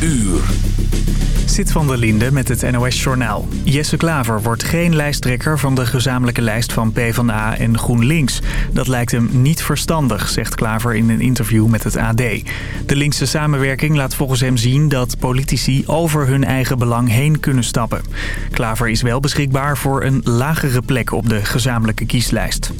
uur. Zit van der Linde met het NOS-journaal. Jesse Klaver wordt geen lijsttrekker van de gezamenlijke lijst van PvdA en GroenLinks. Dat lijkt hem niet verstandig, zegt Klaver in een interview met het AD. De linkse samenwerking laat volgens hem zien dat politici over hun eigen belang heen kunnen stappen. Klaver is wel beschikbaar voor een lagere plek op de gezamenlijke kieslijst.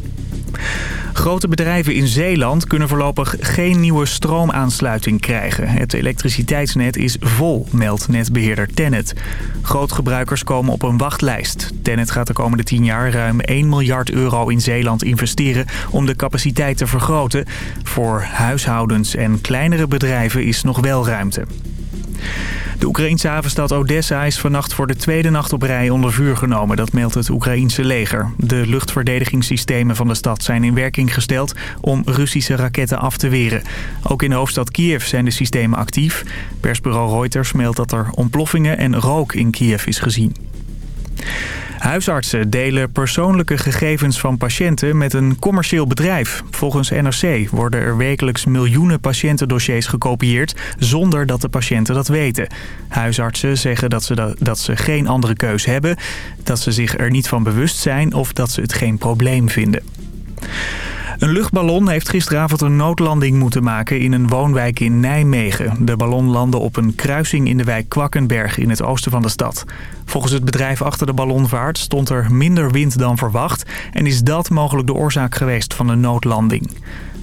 Grote bedrijven in Zeeland kunnen voorlopig geen nieuwe stroomaansluiting krijgen. Het elektriciteitsnet is vol, meldt netbeheerder Tennet. Grootgebruikers komen op een wachtlijst. Tennet gaat de komende 10 jaar ruim 1 miljard euro in Zeeland investeren om de capaciteit te vergroten. Voor huishoudens en kleinere bedrijven is nog wel ruimte. De Oekraïnse havenstad Odessa is vannacht voor de tweede nacht op rij onder vuur genomen. Dat meldt het Oekraïense leger. De luchtverdedigingssystemen van de stad zijn in werking gesteld om Russische raketten af te weren. Ook in de hoofdstad Kiev zijn de systemen actief. Persbureau Reuters meldt dat er ontploffingen en rook in Kiev is gezien. Huisartsen delen persoonlijke gegevens van patiënten met een commercieel bedrijf. Volgens NRC worden er wekelijks miljoenen patiëntendossiers gekopieerd... zonder dat de patiënten dat weten. Huisartsen zeggen dat ze, dat ze geen andere keus hebben... dat ze zich er niet van bewust zijn of dat ze het geen probleem vinden. Een luchtballon heeft gisteravond een noodlanding moeten maken in een woonwijk in Nijmegen. De ballon landde op een kruising in de wijk Kwakkenberg in het oosten van de stad. Volgens het bedrijf achter de ballonvaart stond er minder wind dan verwacht... en is dat mogelijk de oorzaak geweest van de noodlanding.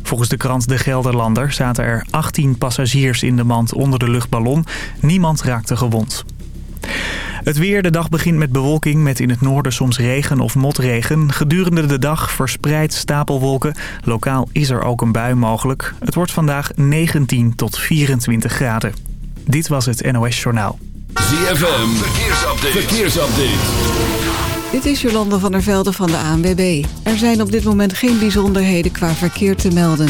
Volgens de krant De Gelderlander zaten er 18 passagiers in de mand onder de luchtballon. Niemand raakte gewond. Het weer, de dag begint met bewolking met in het noorden soms regen of motregen. Gedurende de dag verspreid stapelwolken. Lokaal is er ook een bui mogelijk. Het wordt vandaag 19 tot 24 graden. Dit was het NOS Journaal. ZFM, verkeersupdate. verkeersupdate. Dit is Jolanda van der Velde van de ANWB. Er zijn op dit moment geen bijzonderheden qua verkeer te melden.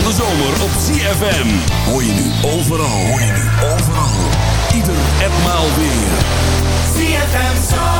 van de zomer op ZFM. Hoor je nu overal, hoor je nu overal. Ieder enmaal weer. ZFM Zomer.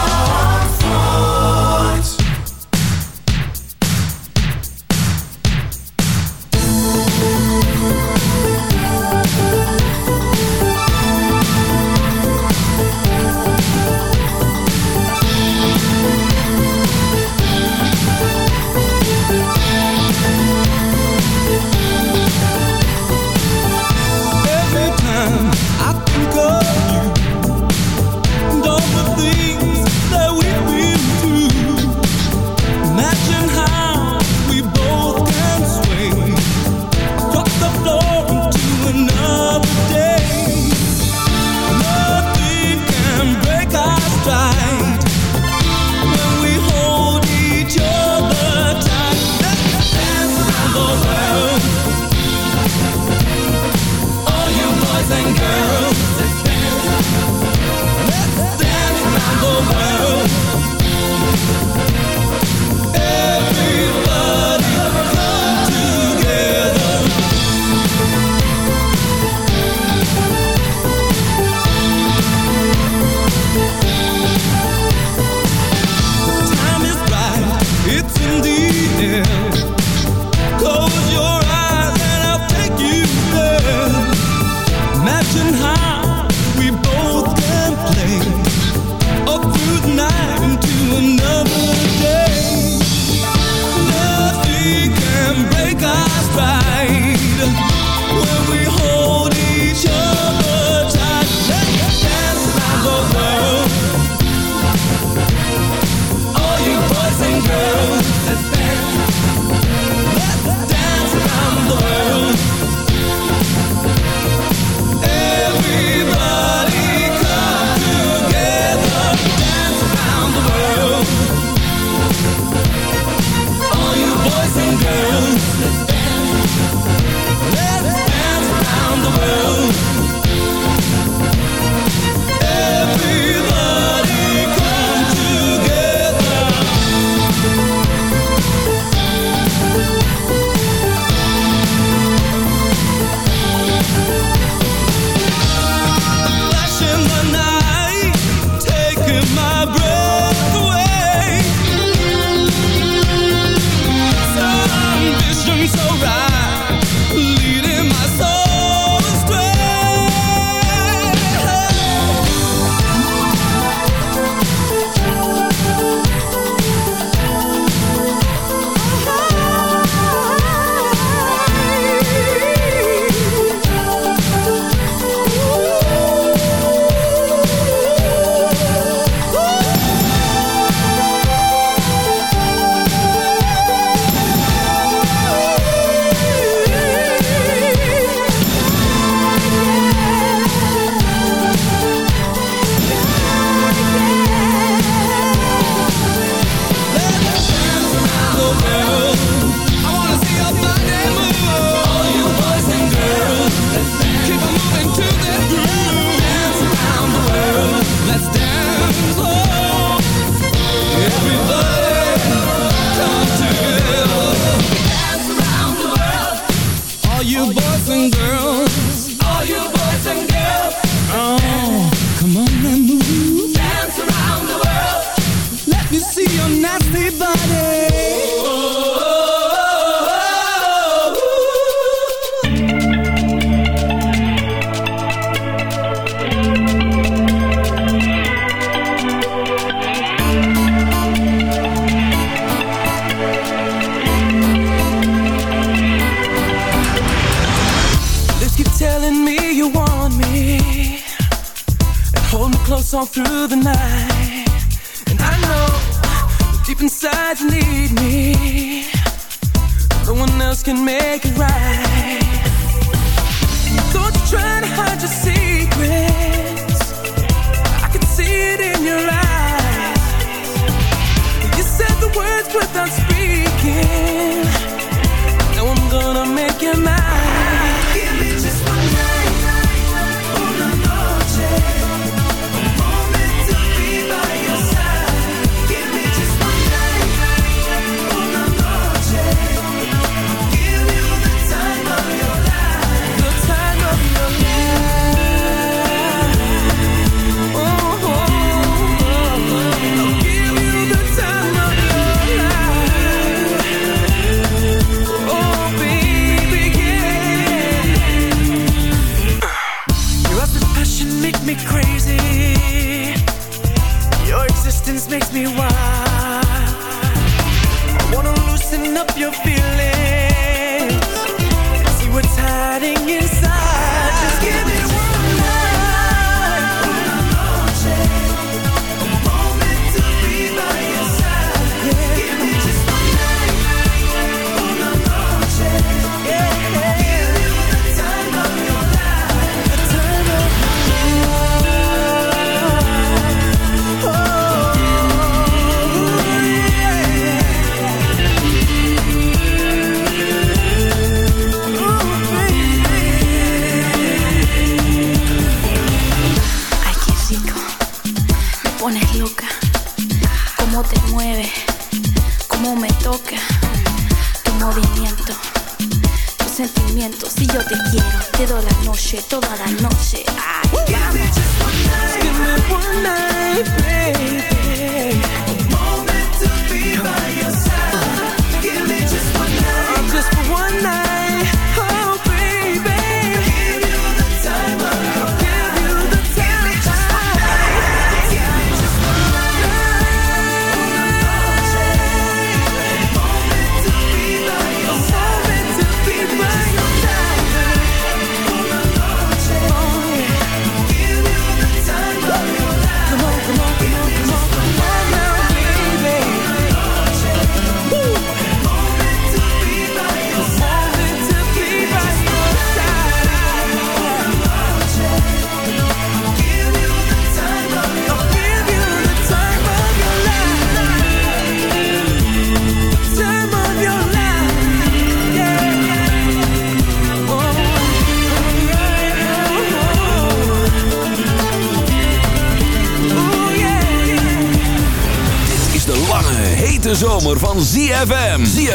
through the night.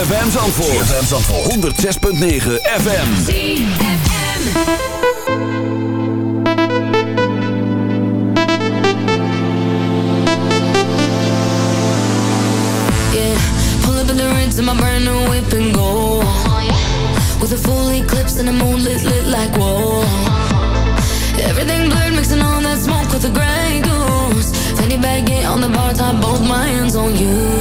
ZFM Zandvoort. ZFM Zandvoort. 106.9 FM. ZFM. Yeah, pull up in the rinse of my brand new whip and go. With a full eclipse and a moonlit lit like whoa. Everything blurred, mixing all that smoke with the gray goose. Anybody get on the bar top, both my hands on you.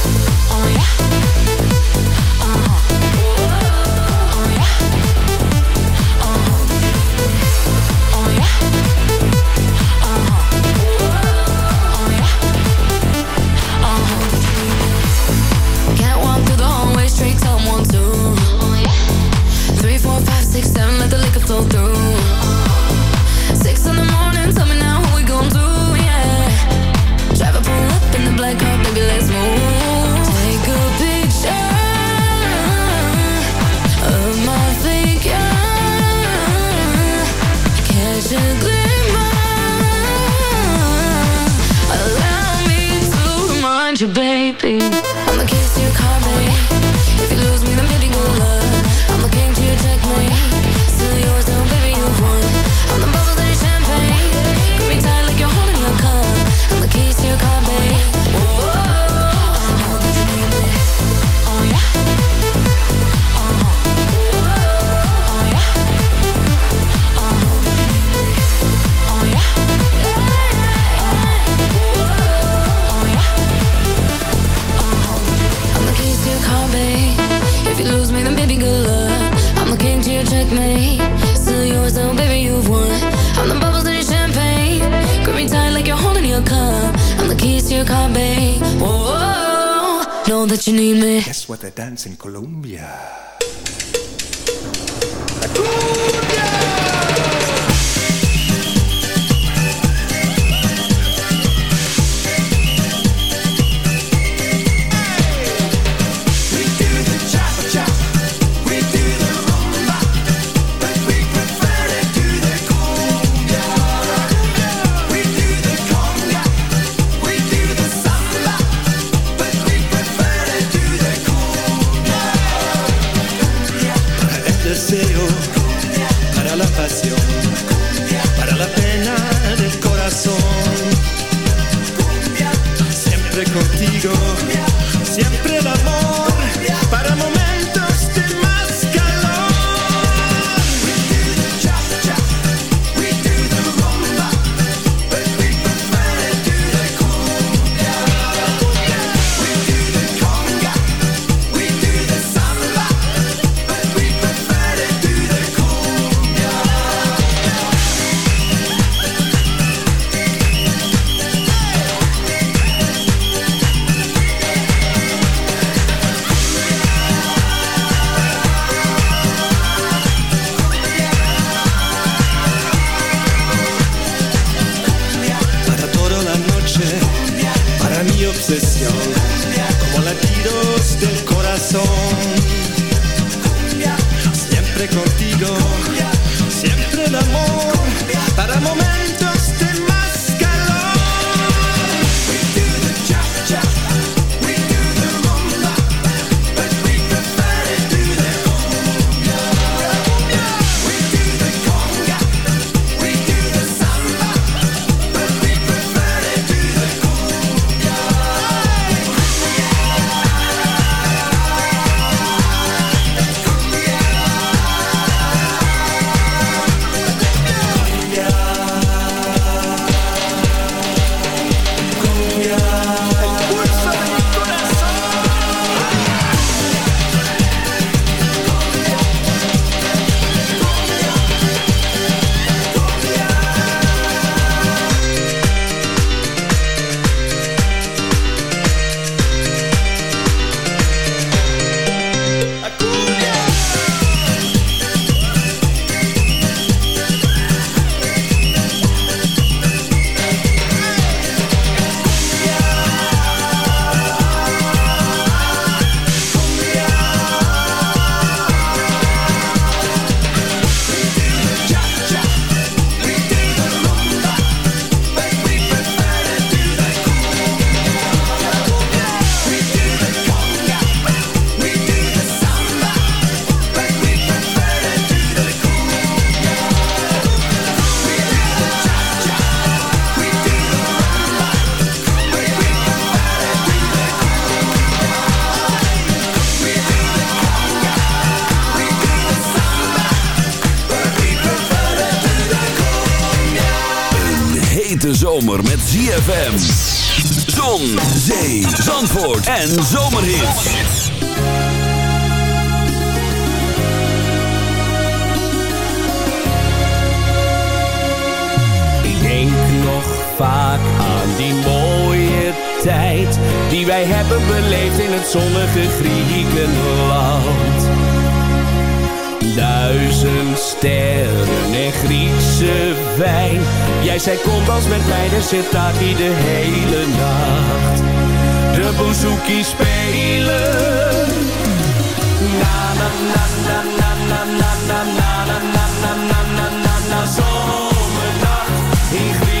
ti. Guess what they dance in Colombia? En zomerhits. Ik denk nog vaak aan die mooie tijd die wij hebben beleefd in het zonnige Griekenland. Duizend sterren en Griekse wijn. Jij zei kom als met mij, dan zit daar de hele nacht de bouzouki spelen. Na na na na na na na na na na na na na na in.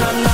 Na na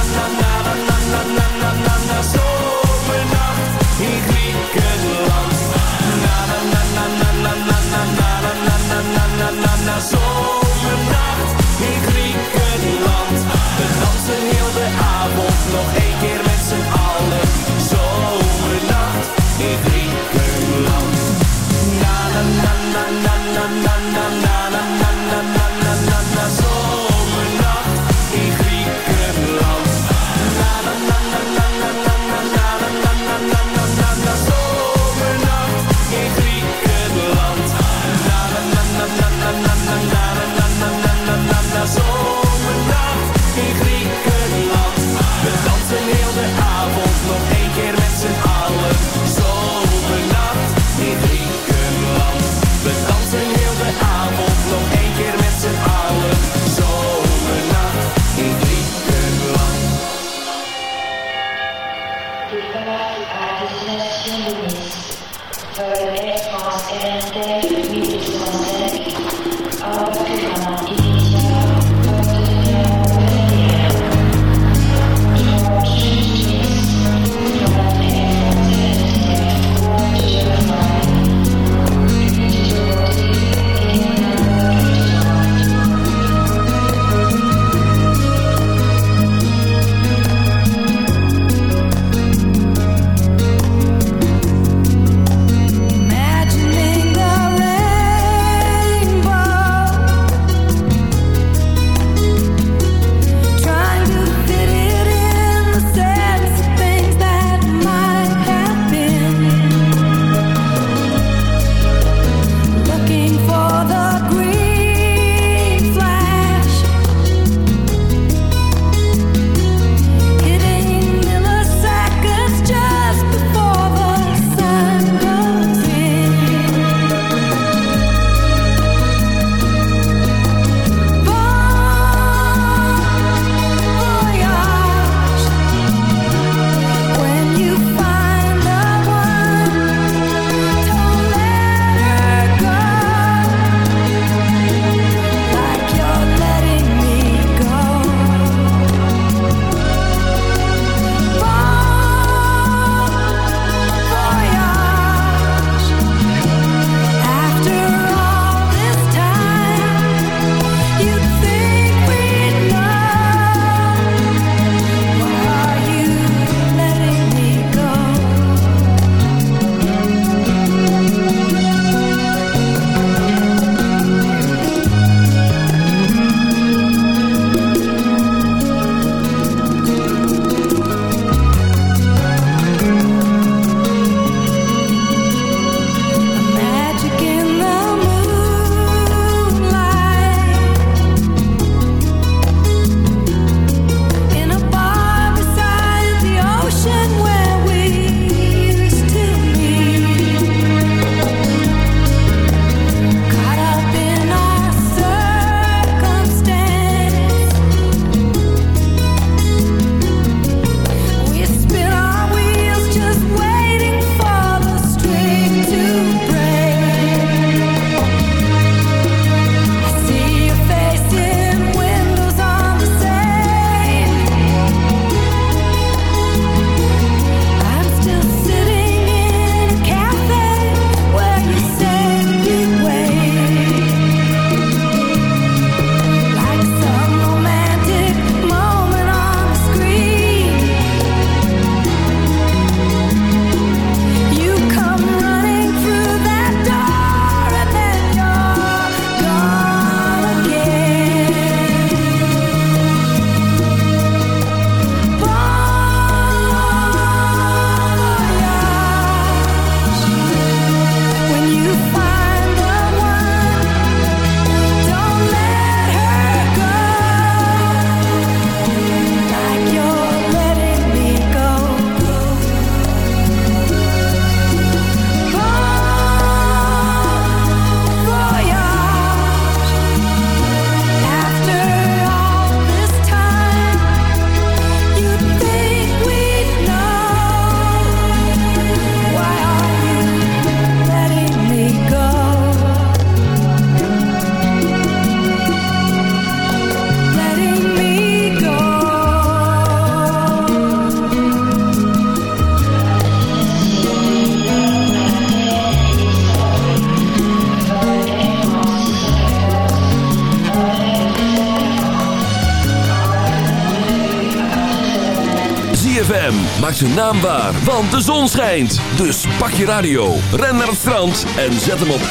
zijn naam waar, want de zon schijnt. Dus pak je radio, ren naar het strand en zet hem op 106.9.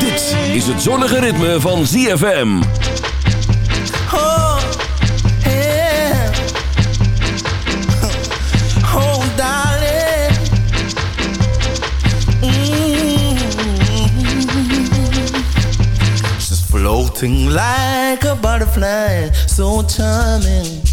Dit is het zonnige ritme van ZFM. Oh, yeah. Oh, darling. Mm. Floating like a butterfly, so charming.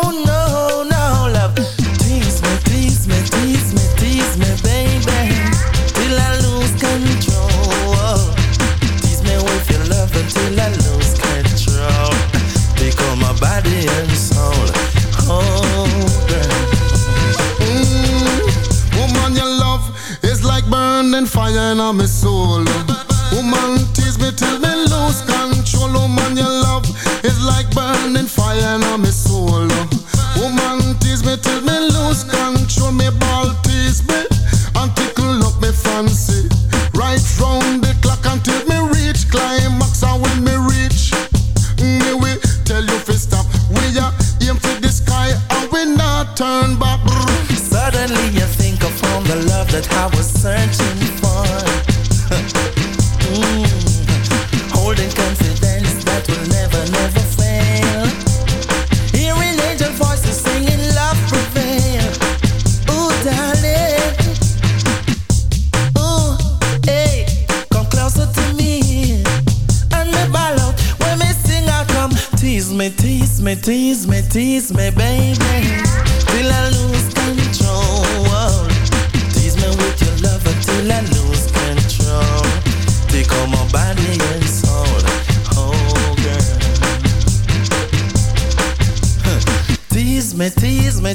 my soul.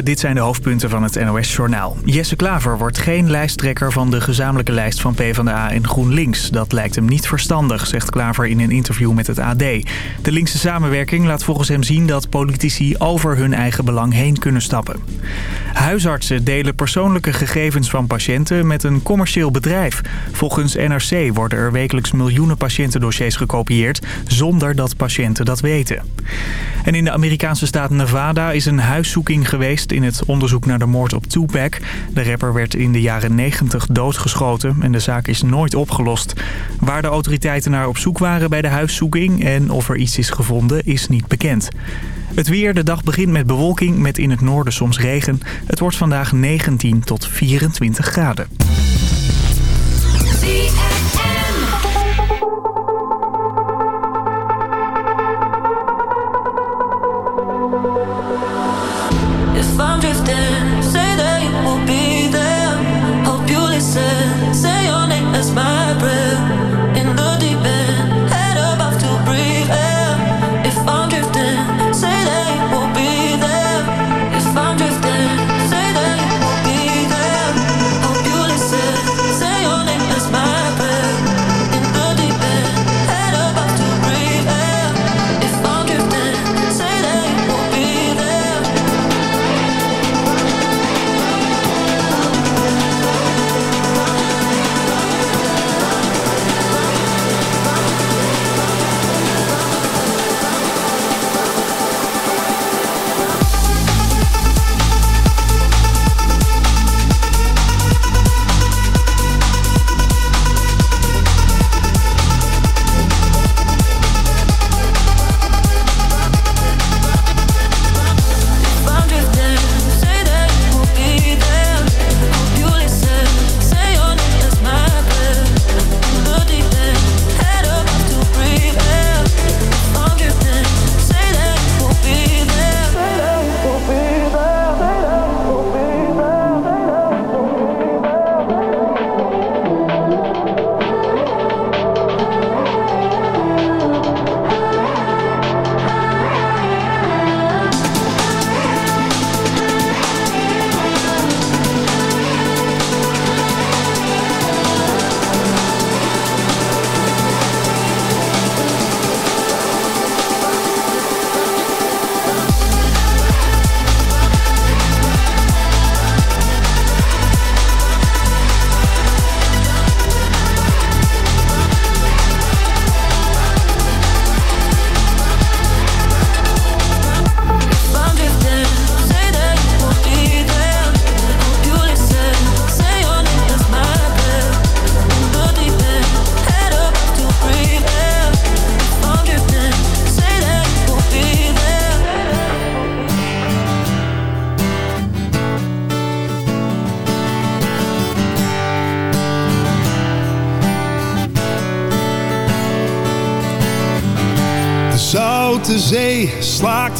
Dit zijn de hoofdpunten van het NOS-journaal. Jesse Klaver wordt geen lijsttrekker van de gezamenlijke lijst van PvdA en GroenLinks. Dat lijkt hem niet verstandig, zegt Klaver in een interview met het AD. De linkse samenwerking laat volgens hem zien dat politici over hun eigen belang heen kunnen stappen. Huisartsen delen persoonlijke gegevens van patiënten met een commercieel bedrijf. Volgens NRC worden er wekelijks miljoenen patiëntendossiers gekopieerd... zonder dat patiënten dat weten. En in de Amerikaanse staat Nevada is een huiszoeking geweest... in het onderzoek naar de moord op Tupac. De rapper werd in de jaren 90 doodgeschoten en de zaak is nooit opgelost. Waar de autoriteiten naar op zoek waren bij de huiszoeking... en of er iets is gevonden, is niet bekend. Het weer, de dag begint met bewolking met in het noorden soms regen. Het wordt vandaag 19 tot 24 graden.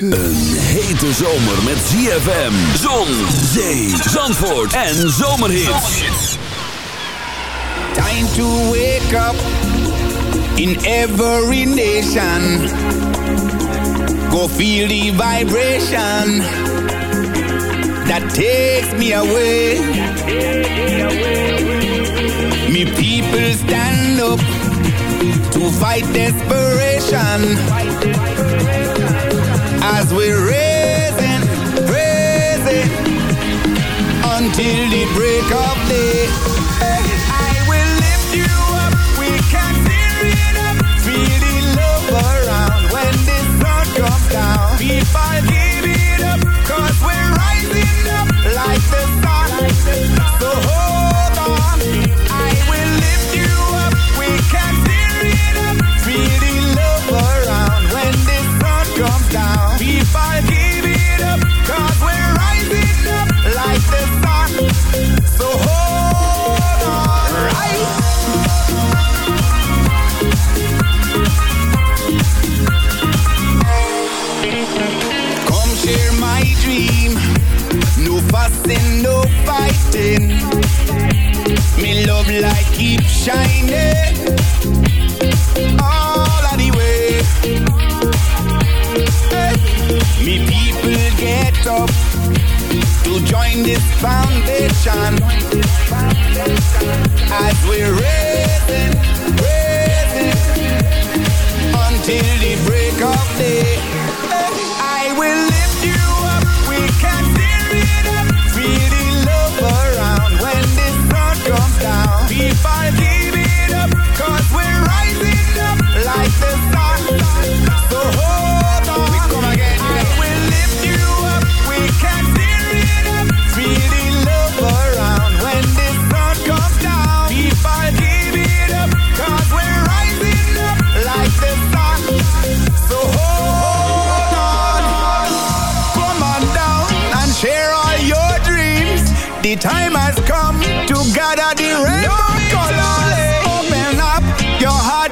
Een hete zomer met ZFM, zon, zee, zandvoort en zomerhits. Time to wake up in every nation. Go feel the vibration that takes me away. Me people stand up to fight desperation as we're raising, raising until the break of day. I People give it up, cause we're rising up like the sun. So hold on, right? Come share my dream. No fussing, no fighting. Me love light keep shining. join this foundation as we're raising, raising until the break of day. I will lift you up, we can steer it up, feel the love around when this sun comes down. Be fine.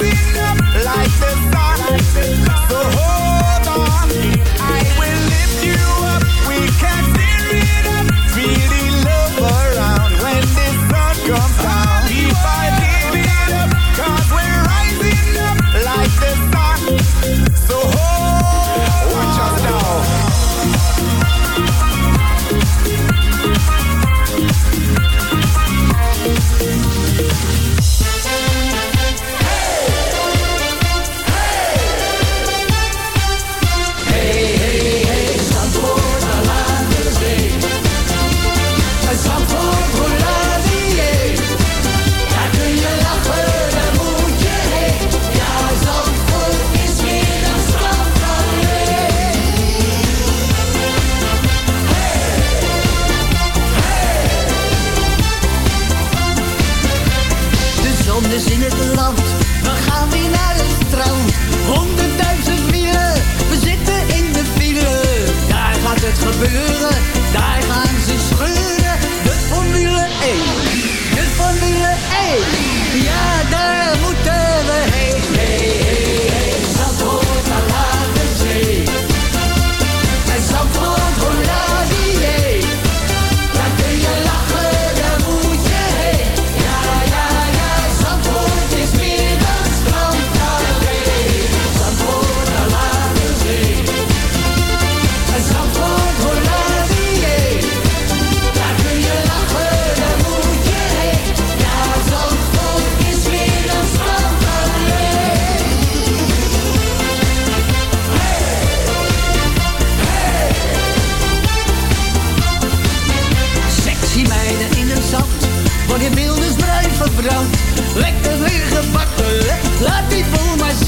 rising up like the sun. So hold on.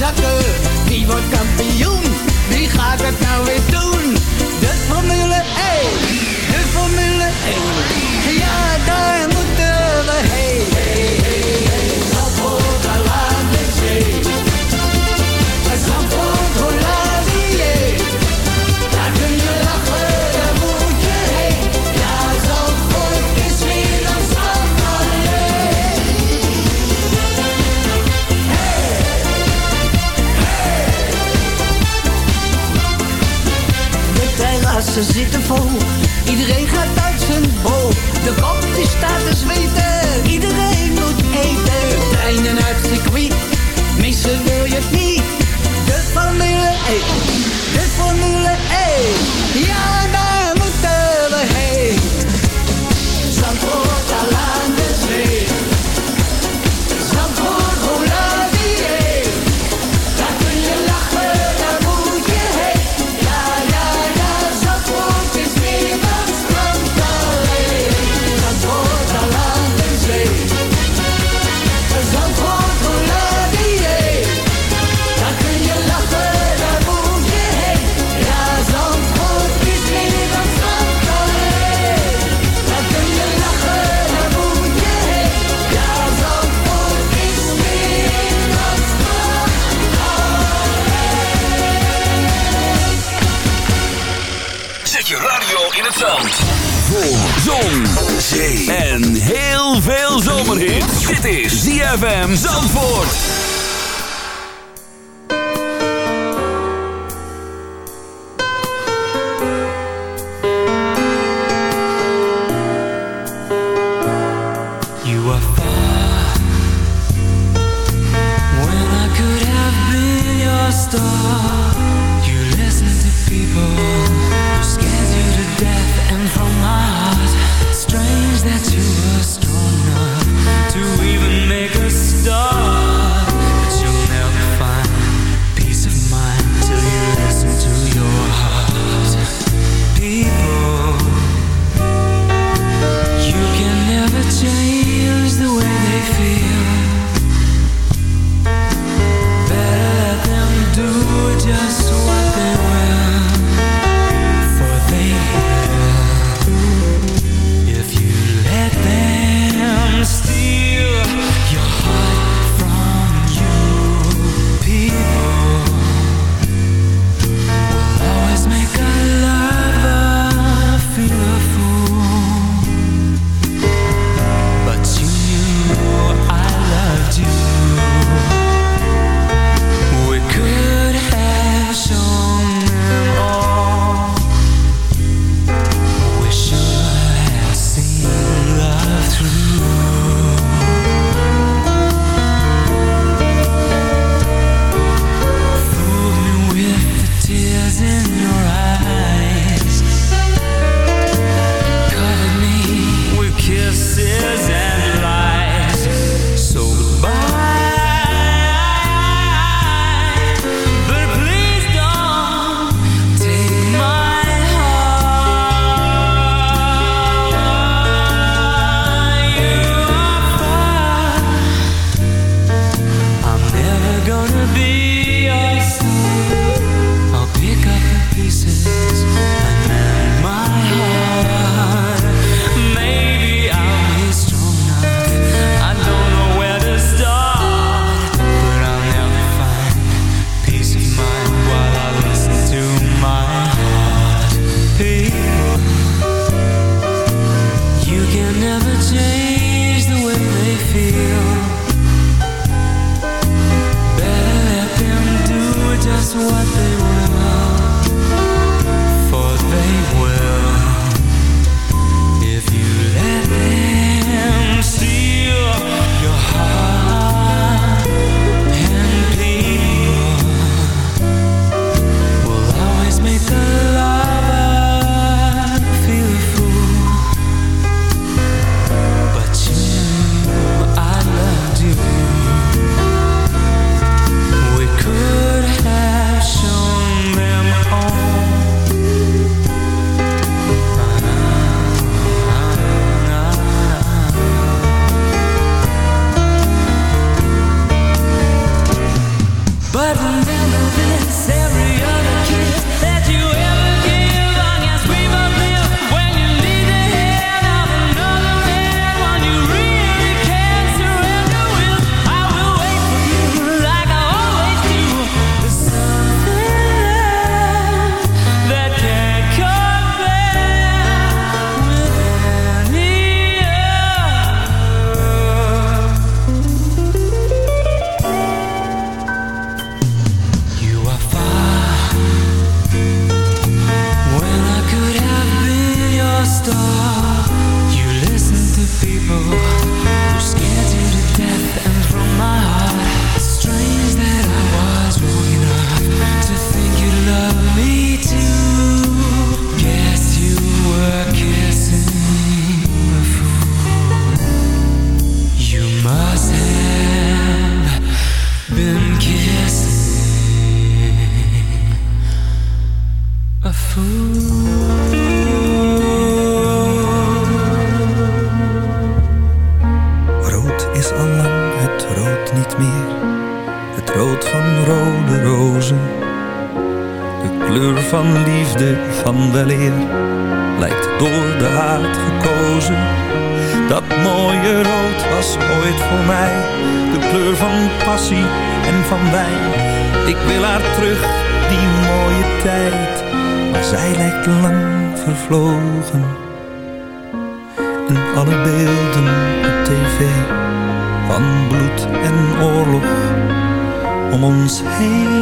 Jacques, wordt ZFM Zandvoort. gonna be you listen to people. 梦醒。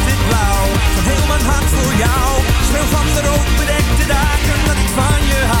blauw. Heel mijn hart voor jou. Speel van de rood bedekte dagen dat ik van je hou.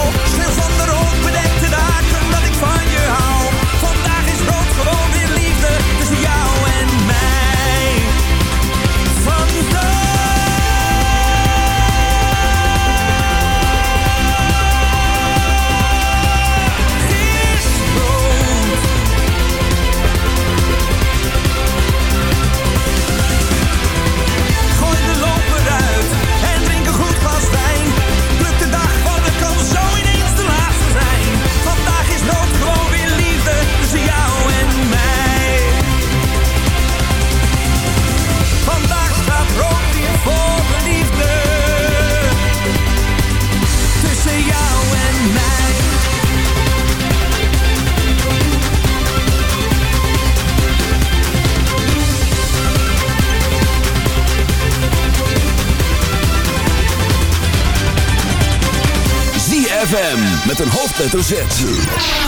ZFM met een hoofdletter Z.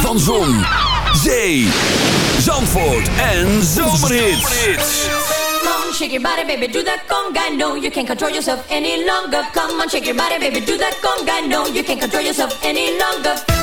Van Zon, Zee, Zandvoort en Zomerhits. Shake your body, baby, do that conga. No, you can't control yourself any longer. Come on, shake your body, baby, do that conga. No, you can't control yourself any longer.